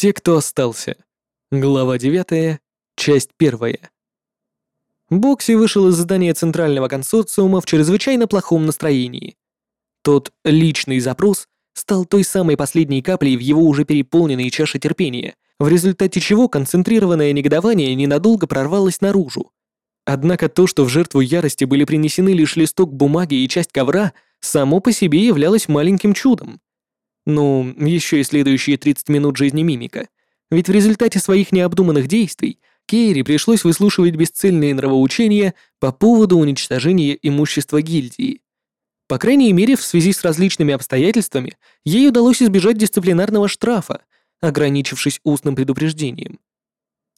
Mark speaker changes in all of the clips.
Speaker 1: Те, кто остался. Глава 9, часть 1. Бокси вышел из здания Центрального консорциума в чрезвычайно плохом настроении. Тот личный запрос стал той самой последней каплей в его уже переполненной чаше терпения, в результате чего концентрированное негодование ненадолго прорвалось наружу. Однако то, что в жертву ярости были принесены лишь листок бумаги и часть ковра, само по себе являлось маленьким чудом. Ну, еще и следующие 30 минут жизни мимика. Ведь в результате своих необдуманных действий Кейри пришлось выслушивать бесцельные нравоучения по поводу уничтожения имущества гильдии. По крайней мере, в связи с различными обстоятельствами, ей удалось избежать дисциплинарного штрафа, ограничившись устным предупреждением.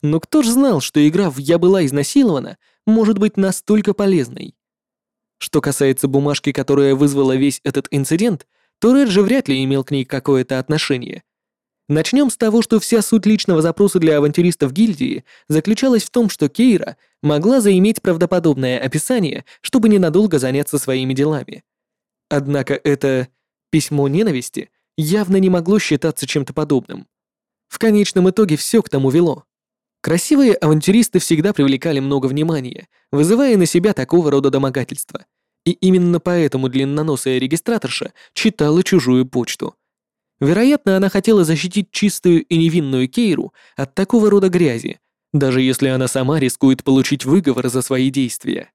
Speaker 1: Но кто ж знал, что игра в «Я была изнасилована» может быть настолько полезной? Что касается бумажки, которая вызвала весь этот инцидент, то Реджи вряд ли имел к ней какое-то отношение. Начнем с того, что вся суть личного запроса для авантюристов гильдии заключалась в том, что Кейра могла заиметь правдоподобное описание, чтобы ненадолго заняться своими делами. Однако это письмо ненависти явно не могло считаться чем-то подобным. В конечном итоге все к тому вело. Красивые авантюристы всегда привлекали много внимания, вызывая на себя такого рода домогательства. И именно поэтому длинноносая регистраторша читала чужую почту. Вероятно, она хотела защитить чистую и невинную Кейру от такого рода грязи, даже если она сама рискует получить выговор за свои действия.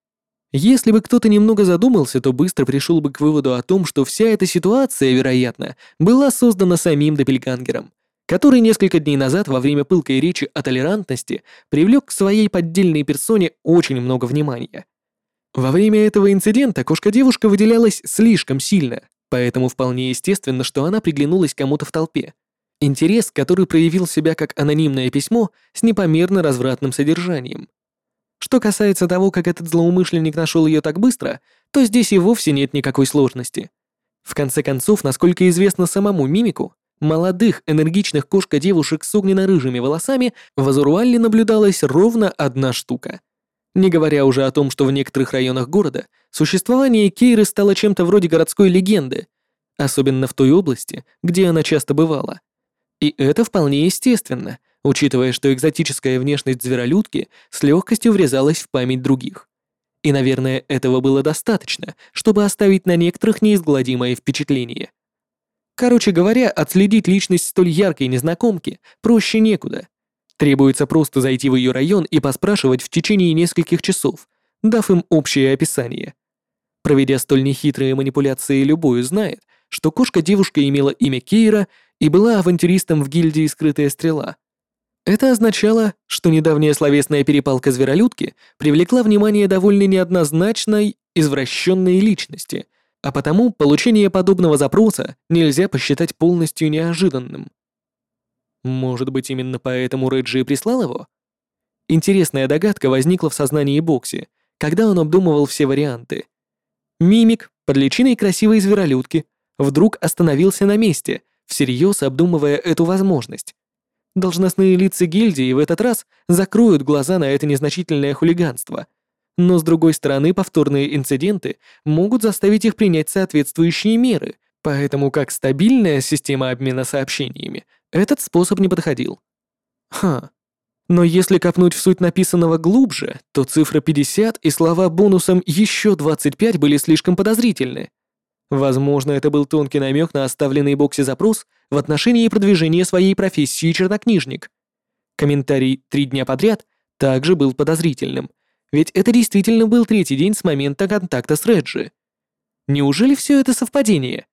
Speaker 1: Если бы кто-то немного задумался, то быстро пришел бы к выводу о том, что вся эта ситуация, вероятно, была создана самим Доппельгангером, который несколько дней назад во время пылкой речи о толерантности привлек к своей поддельной персоне очень много внимания. Во время этого инцидента кошка-девушка выделялась слишком сильно, поэтому вполне естественно, что она приглянулась кому-то в толпе. Интерес, который проявил себя как анонимное письмо с непомерно развратным содержанием. Что касается того, как этот злоумышленник нашел ее так быстро, то здесь и вовсе нет никакой сложности. В конце концов, насколько известно самому мимику, молодых, энергичных кошка-девушек с огненно-рыжими волосами в Азуруалле наблюдалась ровно одна штука. Не говоря уже о том, что в некоторых районах города существование Кейры стало чем-то вроде городской легенды, особенно в той области, где она часто бывала. И это вполне естественно, учитывая, что экзотическая внешность зверолюдки с легкостью врезалась в память других. И, наверное, этого было достаточно, чтобы оставить на некоторых неизгладимое впечатление. Короче говоря, отследить личность столь яркой незнакомки проще некуда. Требуется просто зайти в ее район и поспрашивать в течение нескольких часов, дав им общее описание. Проведя столь нехитрые манипуляции, любой знает, что кошка-девушка имела имя Кейра и была авантюристом в гильдии «Скрытая стрела», это означало, что недавняя словесная перепалка зверолюдки привлекла внимание довольно неоднозначной, извращенной личности, а потому получение подобного запроса нельзя посчитать полностью неожиданным. Может быть, именно поэтому Реджи прислал его? Интересная догадка возникла в сознании Бокси, когда он обдумывал все варианты. Мимик, под личиной красивой зверолюдки, вдруг остановился на месте, всерьез обдумывая эту возможность. Должностные лица гильдии в этот раз закроют глаза на это незначительное хулиганство. Но с другой стороны, повторные инциденты могут заставить их принять соответствующие меры, поэтому как стабильная система обмена сообщениями этот способ не подходил. Ха. Но если копнуть в суть написанного глубже, то цифра 50 и слова бонусом еще 25 были слишком подозрительны. Возможно, это был тонкий намек на оставленный Боксе запрос в отношении продвижения своей профессии чернокнижник. Комментарий «три дня подряд» также был подозрительным, ведь это действительно был третий день с момента контакта с Реджи. Неужели все это совпадение?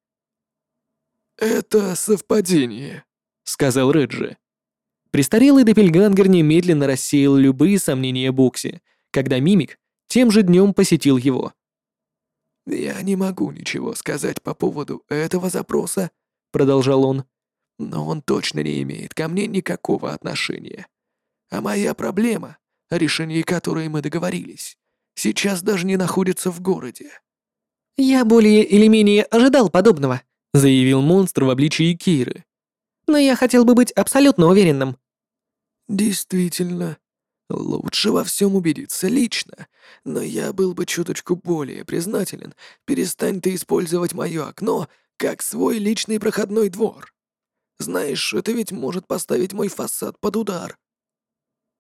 Speaker 2: «Это совпадение», — сказал Реджи.
Speaker 1: Престарелый Депельгангер немедленно рассеял любые сомнения Бокси, когда Мимик тем же днем посетил его.
Speaker 2: «Я не могу ничего сказать по поводу этого запроса», — продолжал он, «но он точно не имеет ко мне никакого отношения. А моя проблема, о решении которой мы договорились, сейчас даже не находится в городе».
Speaker 3: «Я более или менее ожидал подобного», —
Speaker 1: заявил монстр в обличии Киры.
Speaker 3: «Но я хотел бы быть абсолютно уверенным».
Speaker 2: «Действительно, Лучше во всем убедиться лично, но я был бы чуточку более признателен, перестань ты использовать мое окно как свой личный проходной двор. Знаешь, это ведь может поставить мой фасад под удар.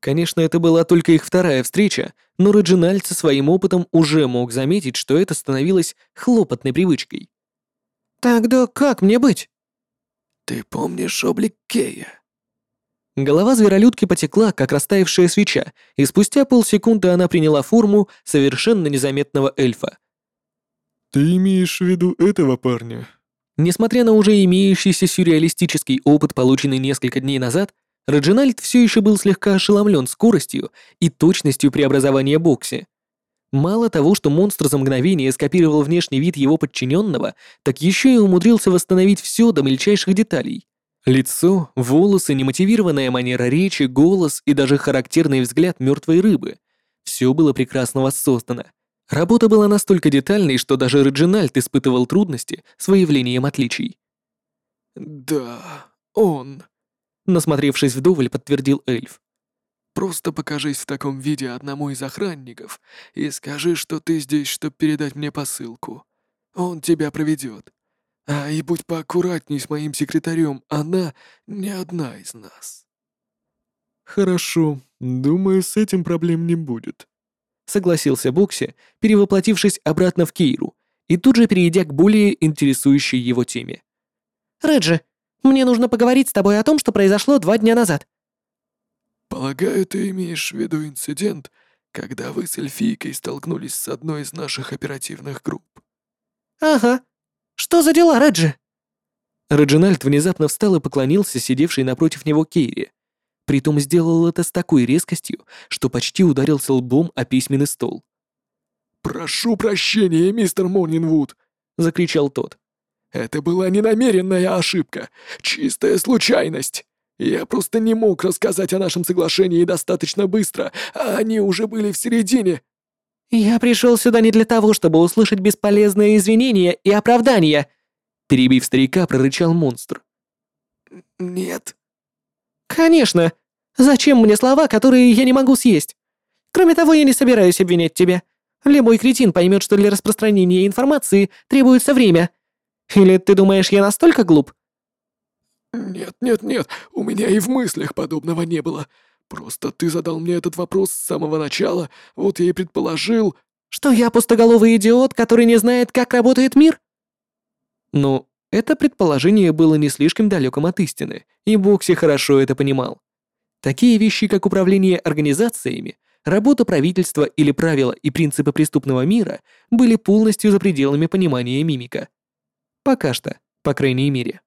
Speaker 1: Конечно, это была только их вторая встреча, но Реджинальд со своим опытом уже мог заметить, что это становилось хлопотной привычкой.
Speaker 3: Тогда как мне быть?
Speaker 2: Ты помнишь облик Кея?
Speaker 1: Голова зверолюдки потекла, как растаявшая свеча, и спустя полсекунды она приняла форму совершенно незаметного эльфа.
Speaker 4: «Ты имеешь в виду этого парня?»
Speaker 1: Несмотря на уже имеющийся сюрреалистический опыт, полученный несколько дней назад, Реджинальд все еще был слегка ошеломлен скоростью и точностью преобразования Бокси. Мало того, что монстр за мгновение скопировал внешний вид его подчиненного, так еще и умудрился восстановить все до мельчайших деталей. Лицо, волосы, немотивированная манера речи, голос и даже характерный взгляд мертвой рыбы. Все было прекрасно воссоздано. Работа была настолько детальной, что даже Реджинальд испытывал трудности с выявлением отличий.
Speaker 2: Да, он.
Speaker 1: Насмотревшись вдоволь, подтвердил эльф.
Speaker 2: Просто покажись в таком виде одному из охранников и скажи, что ты здесь, чтобы передать мне посылку. Он тебя проведет. А и будь поаккуратней с моим секретарем, она не одна из нас.
Speaker 4: «Хорошо, думаю, с этим проблем не будет», —
Speaker 1: согласился Бокси, перевоплотившись обратно в Кейру и тут же перейдя к более интересующей его теме.
Speaker 3: Реджи, мне нужно поговорить с тобой о том, что произошло два дня назад.
Speaker 2: Полагаю, ты имеешь в виду инцидент, когда вы с эльфийкой столкнулись с одной из наших оперативных групп.
Speaker 3: Ага. Что за дела, Реджи?
Speaker 1: Реджинальд внезапно встал и поклонился сидевшей напротив него Кейре. Притом сделал это с такой резкостью, что почти ударился лбом о письменный стол.
Speaker 2: «Прошу прощения, мистер Морнинвуд!» — закричал тот. «Это была ненамеренная ошибка, чистая случайность. Я просто не мог рассказать о нашем соглашении достаточно быстро, а они уже были в середине».
Speaker 3: «Я пришел сюда не для того, чтобы услышать бесполезные извинения и оправдания»,
Speaker 1: перебив старика, прорычал монстр.
Speaker 2: «Нет».
Speaker 3: «Конечно. Зачем мне слова, которые я не могу съесть? Кроме того, я не собираюсь обвинять тебя. Любой кретин поймет, что для распространения информации требуется время. Или ты думаешь, я настолько глуп?»
Speaker 2: «Нет, нет, нет, у меня и в мыслях подобного не было. Просто ты задал мне этот вопрос с самого начала, вот я и предположил...»
Speaker 3: «Что я пустоголовый идиот, который не знает, как работает мир?»
Speaker 1: Ну, это предположение было не слишком далеком от истины, и Бокси хорошо это понимал. Такие вещи, как управление организациями, работа правительства или правила и принципы преступного мира были полностью за пределами понимания мимика. Пока что, по крайней мере.